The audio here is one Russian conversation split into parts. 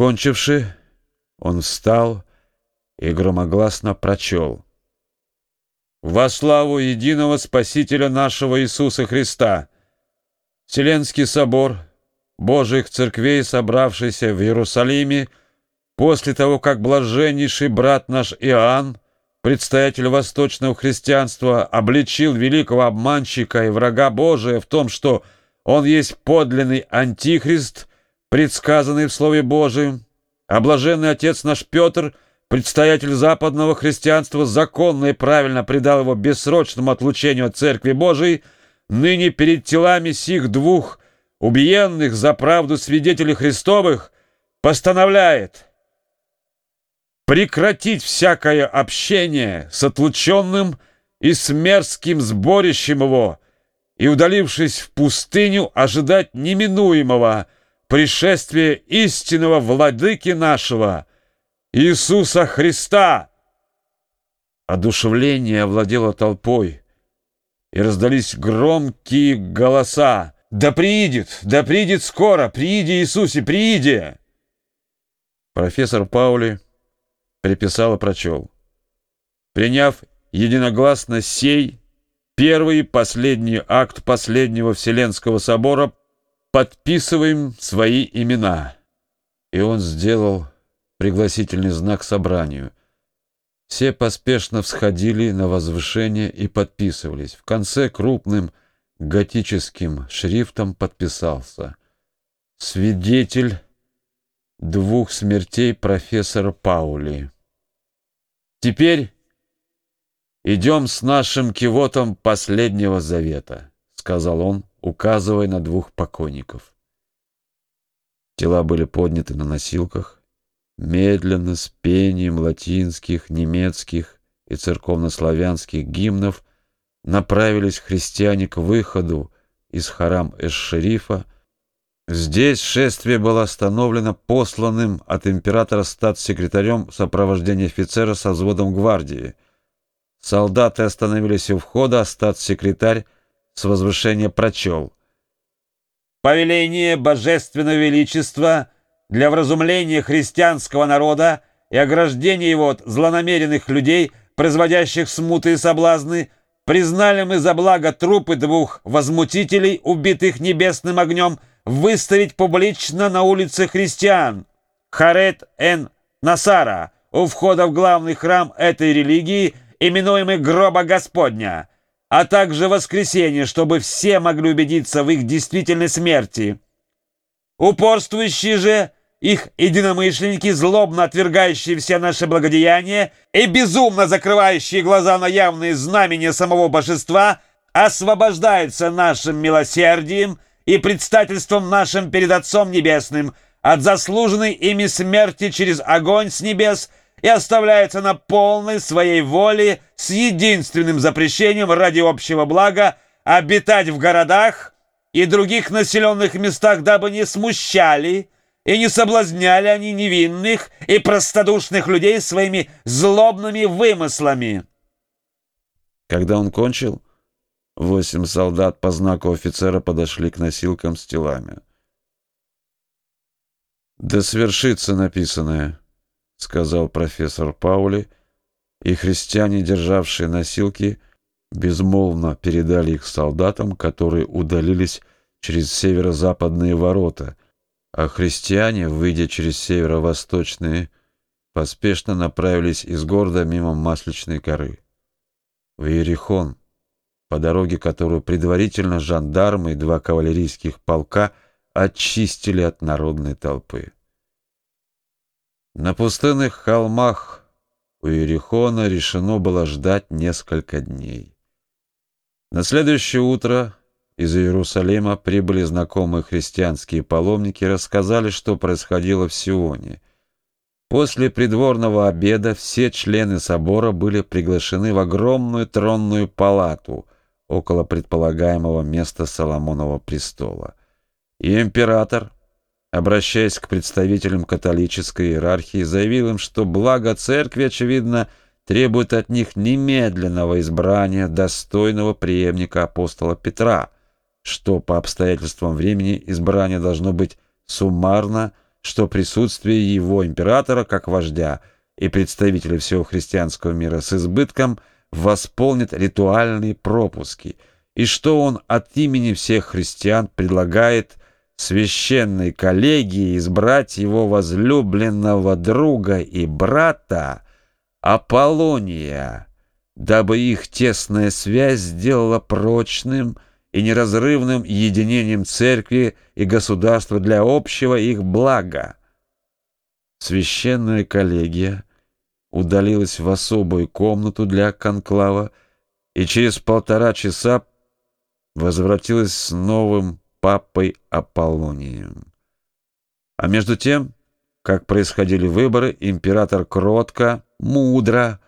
Кончивши, он встал и громогласно прочел. «Во славу единого Спасителя нашего Иисуса Христа! Вселенский собор Божьих церквей, собравшийся в Иерусалиме, после того, как блаженнейший брат наш Иоанн, предстоятель восточного христианства, обличил великого обманщика и врага Божия в том, что он есть подлинный антихрист, предсказанный в Слове Божием, а блаженный отец наш Петр, предстоятель западного христианства, законно и правильно предал его бессрочному отлучению от Церкви Божией, ныне перед телами сих двух убиенных за правду свидетелей Христовых постановляет прекратить всякое общение с отлученным и с мерзким сборищем его и, удалившись в пустыню, ожидать неминуемого пришествия истинного владыки нашего, Иисуса Христа. Одушевление овладело толпой, и раздались громкие голоса. «Да приидет! Да приидет скоро! Прииди, Иисусе, прииди!» Профессор Паули приписал и прочел. Приняв единогласно сей, первый и последний акт последнего Вселенского собора, подписываем свои имена. И он сделал пригласительный знак собранию. Все поспешно всходили на возвышение и подписывались. В конце крупным готическим шрифтом подписался «Свидетель двух смертей профессора Паули». «Теперь идем с нашим кивотом последнего завета», — сказал он, указывая на двух покойников. Тела были подняты на носилках, медленно, с пением латинских, немецких и церковнославянских гимнов — направились христиане к выходу из харам Эш-Шерифа. Здесь шествие было остановлено посланным от императора статс-секретарем в офицера со взводом гвардии. Солдаты остановились у входа, а статс-секретарь с возвышения прочел. «Повеление Божественного Величества для вразумления христианского народа и ограждения его от злонамеренных людей, производящих смуты и соблазны, признали мы за благо трупы двух возмутителей, убитых небесным огнем, выставить публично на улице христиан Харет эн Насара у входа в главный храм этой религии, именуемый Гроба Господня, а также воскресенье, чтобы все могли убедиться в их действительной смерти. Упорствующие же их единомышленники, злобно отвергающие все наши благодеяния и безумно закрывающие глаза на явные знамения самого божества, освобождаются нашим милосердием и предстательством нашим перед Отцом Небесным от заслуженной ими смерти через огонь с небес и оставляются на полной своей воле с единственным запрещением ради общего блага обитать в городах и других населенных местах, дабы не смущали, и не соблазняли они невинных и простодушных людей своими злобными вымыслами. Когда он кончил, восемь солдат по знаку офицера подошли к носилкам с телами. «Да свершится написанное», — сказал профессор Паули, и христиане, державшие носилки, безмолвно передали их солдатам, которые удалились через северо-западные ворота — а христиане, выйдя через северо-восточные, поспешно направились из города мимо Масличной горы. В Иерихон, по дороге, которую предварительно жандармы и два кавалерийских полка очистили от народной толпы. На пустынных холмах у Иерихона решено было ждать несколько дней. На следующее утро из Иерусалима прибыли знакомые христианские паломники и рассказали, что происходило в Сионе. После придворного обеда все члены собора были приглашены в огромную тронную палату около предполагаемого места Соломонова престола. И император, обращаясь к представителям католической иерархии, заявил им, что благо церкви, очевидно, требует от них немедленного избрания достойного преемника апостола Петра – что по обстоятельствам времени избрание должно быть суммарно что присутствие его императора как вождя и представителей всего христианского мира с избытком восполнит ритуальные пропуски, и что он от имени всех христиан предлагает священной коллегии избрать его возлюбленного друга и брата Аполлония, дабы их тесная связь сделала прочным и неразрывным единением церкви и государства для общего их блага. Священная коллегия удалилась в особую комнату для конклава и через полтора часа возвратилась с новым папой Аполлонием. А между тем, как происходили выборы, император кротко, мудро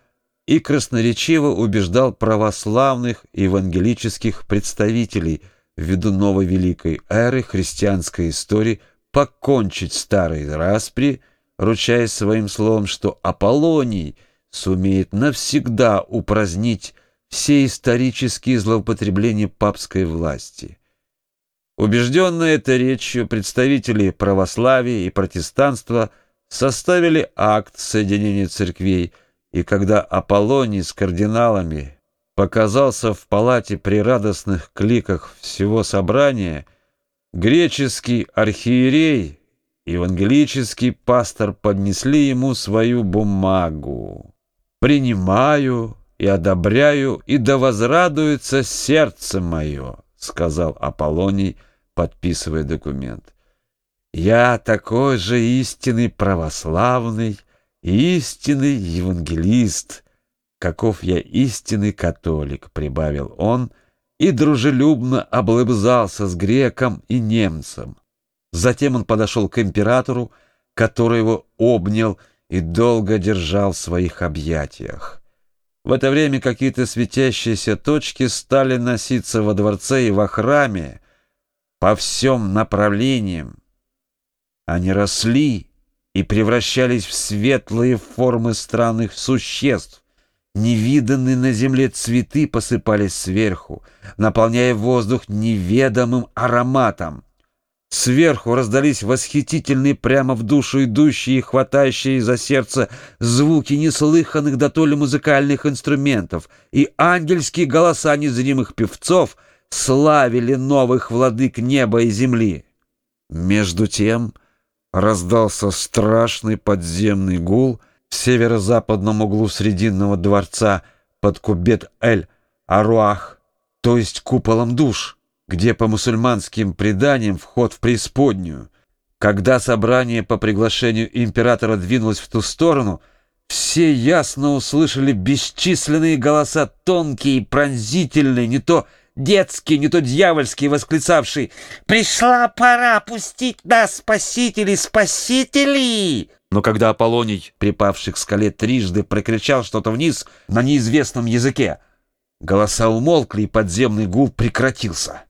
и красноречиво убеждал православных евангелических представителей ввиду новой великой эры христианской истории покончить старой распри, ручаясь своим словом, что Аполлоний сумеет навсегда упразднить все исторические злоупотребления папской власти. Убежденные этой речью представители православия и протестанства составили акт соединения церквей, и когда Аполлоний с кардиналами показался в палате при радостных кликах всего собрания, греческий архиерей и евангелический пастор поднесли ему свою бумагу. «Принимаю и одобряю, и да возрадуется сердце мое», — сказал Аполлоний, подписывая документ. «Я такой же истинный православный, истинный евангелист, каков я истинный католик», — прибавил он, и дружелюбно облыбзался с греком и немцем. Затем он подошел к императору, который его обнял и долго держал в своих объятиях. В это время какие-то светящиеся точки стали носиться во дворце и во храме по всем направлениям. Они росли и превращались в светлые формы странных существ. Невиданные на земле цветы посыпались сверху, наполняя воздух неведомым ароматом. Сверху раздались восхитительные прямо в душу идущие и хватающие за сердце звуки неслыханных до то ли музыкальных инструментов, и ангельские голоса незримых певцов славили новых владык неба и земли. Между тем раздался страшный подземный гул в северо-западном углу Срединного дворца под Кубет-эль-Аруах, то есть куполом душ где по мусульманским преданиям вход в преисподнюю. Когда собрание по приглашению императора двинулось в ту сторону, все ясно услышали бесчисленные голоса, тонкие и пронзительные, не то детские, не то дьявольские, восклицавшие «Пришла пора пустить нас, спасители, спасители!» Но когда Аполлоний, припавший к скале трижды, прокричал что-то вниз на неизвестном языке, голоса умолкли, и подземный гул прекратился.